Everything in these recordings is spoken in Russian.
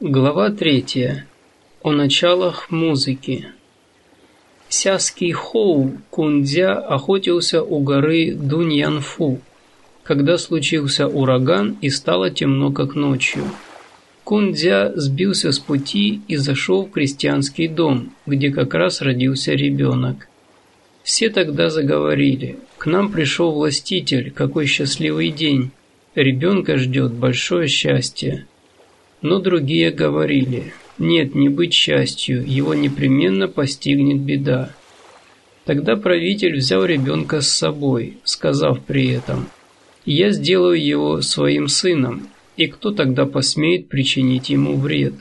Глава третья. О началах музыки. Сяский Хоу Кундзя охотился у горы Дуньянфу, когда случился ураган и стало темно как ночью. Кундзя сбился с пути и зашел в крестьянский дом, где как раз родился ребенок. Все тогда заговорили. К нам пришел властитель, какой счастливый день. Ребенка ждет большое счастье. Но другие говорили, нет, не быть счастью, его непременно постигнет беда. Тогда правитель взял ребенка с собой, сказав при этом, «Я сделаю его своим сыном, и кто тогда посмеет причинить ему вред?»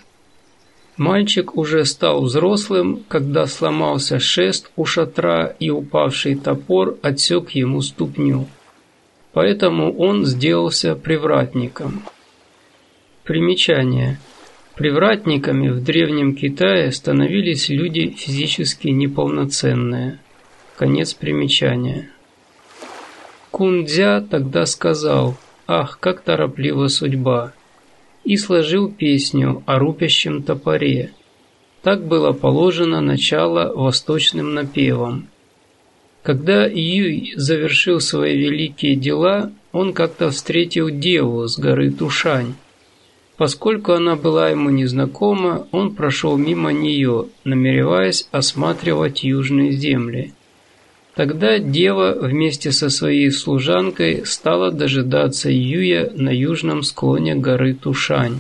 Мальчик уже стал взрослым, когда сломался шест у шатра и упавший топор отсек ему ступню. Поэтому он сделался привратником. Примечание. Привратниками в Древнем Китае становились люди физически неполноценные. Конец примечания. Кундзя тогда сказал «Ах, как тороплива судьба!» и сложил песню о рупящем топоре. Так было положено начало восточным напевам. Когда Юй завершил свои великие дела, он как-то встретил деву с горы Тушань. Поскольку она была ему незнакома, он прошел мимо нее, намереваясь осматривать южные земли. Тогда дева вместе со своей служанкой стала дожидаться Юя на южном склоне горы Тушань.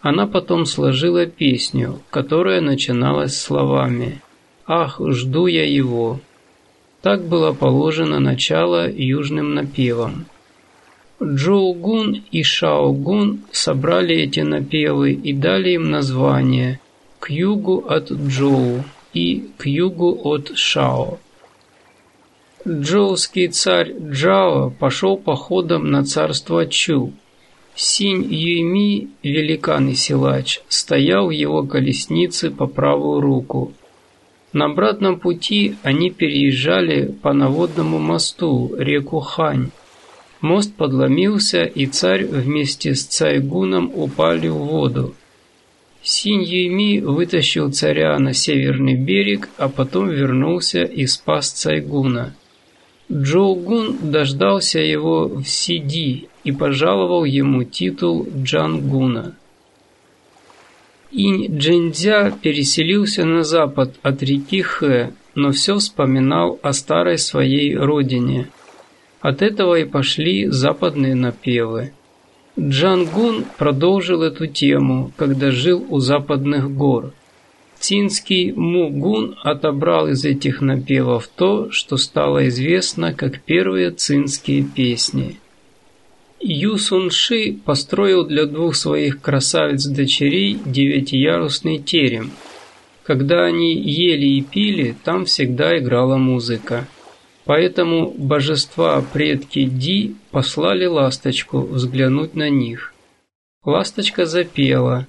Она потом сложила песню, которая начиналась словами «Ах, жду я его». Так было положено начало южным напевам. Джоугун и Шаогун собрали эти напевы и дали им название «К югу от Джоу» и «К югу от Шао». Джоуский царь Джао пошел походом на царство Чу. Синь Юйми, великан и силач, стоял в его колеснице по правую руку. На обратном пути они переезжали по наводному мосту реку Хань. Мост подломился, и царь вместе с Цайгуном упали в воду. Синь Юйми вытащил царя на северный берег, а потом вернулся и спас Цайгуна. Джоугун дождался его в Сиди и пожаловал ему титул Джангуна. Инь Джэньцзя переселился на запад от реки Хэ, но все вспоминал о старой своей родине – от этого и пошли западные напевы. Джангун продолжил эту тему, когда жил у западных гор. Цинский Мугун отобрал из этих напевов то, что стало известно как первые цинские песни. Ю Ши построил для двух своих красавиц-дочерей девятиярусный терем. Когда они ели и пили, там всегда играла музыка. Поэтому божества предки Ди послали ласточку взглянуть на них. Ласточка запела.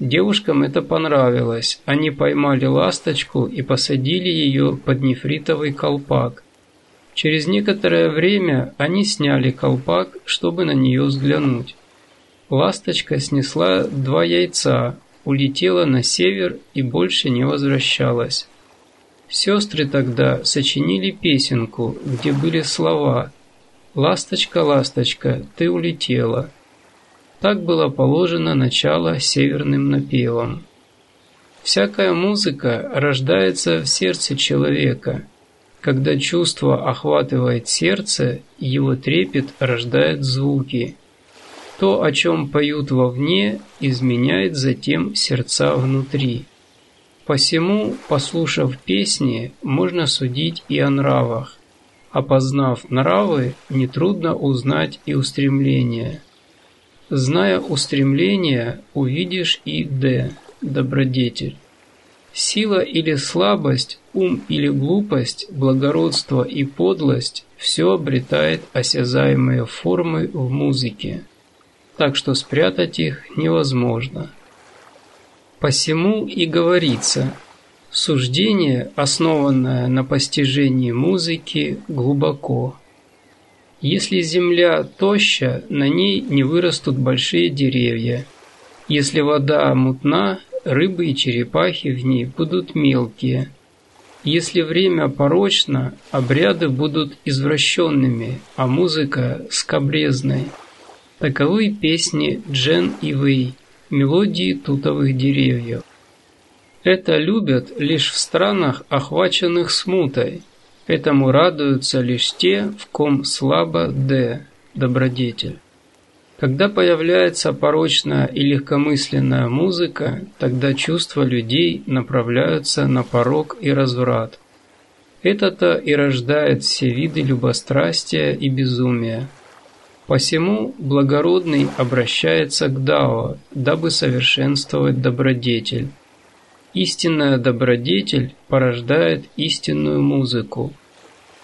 Девушкам это понравилось. Они поймали ласточку и посадили ее под нефритовый колпак. Через некоторое время они сняли колпак, чтобы на нее взглянуть. Ласточка снесла два яйца, улетела на север и больше не возвращалась. Сестры тогда сочинили песенку, где были слова «Ласточка, ласточка, ты улетела». Так было положено начало северным напевам. Всякая музыка рождается в сердце человека. Когда чувство охватывает сердце, его трепет рождает звуки. То, о чем поют вовне, изменяет затем сердца внутри. Посему, послушав песни, можно судить и о нравах. Опознав нравы, нетрудно узнать и устремления. Зная устремления, увидишь и Д, добродетель. Сила или слабость, ум или глупость, благородство и подлость – все обретает осязаемые формы в музыке, так что спрятать их невозможно. Посему и говорится, суждение, основанное на постижении музыки, глубоко. Если земля тоща, на ней не вырастут большие деревья. Если вода мутна, рыбы и черепахи в ней будут мелкие. Если время порочно, обряды будут извращенными, а музыка – скобрезной. Таковы песни Джен и Вэй, мелодии тутовых деревьев. Это любят лишь в странах, охваченных смутой. Этому радуются лишь те, в ком слабо Д, добродетель. Когда появляется порочная и легкомысленная музыка, тогда чувства людей направляются на порог и разврат. Это-то и рождает все виды любострастия и безумия. Посему благородный обращается к Дао, дабы совершенствовать добродетель. Истинная добродетель порождает истинную музыку.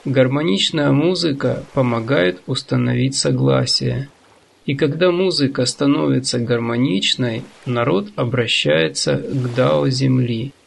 Гармоничная музыка помогает установить согласие. И когда музыка становится гармоничной, народ обращается к Дао Земли –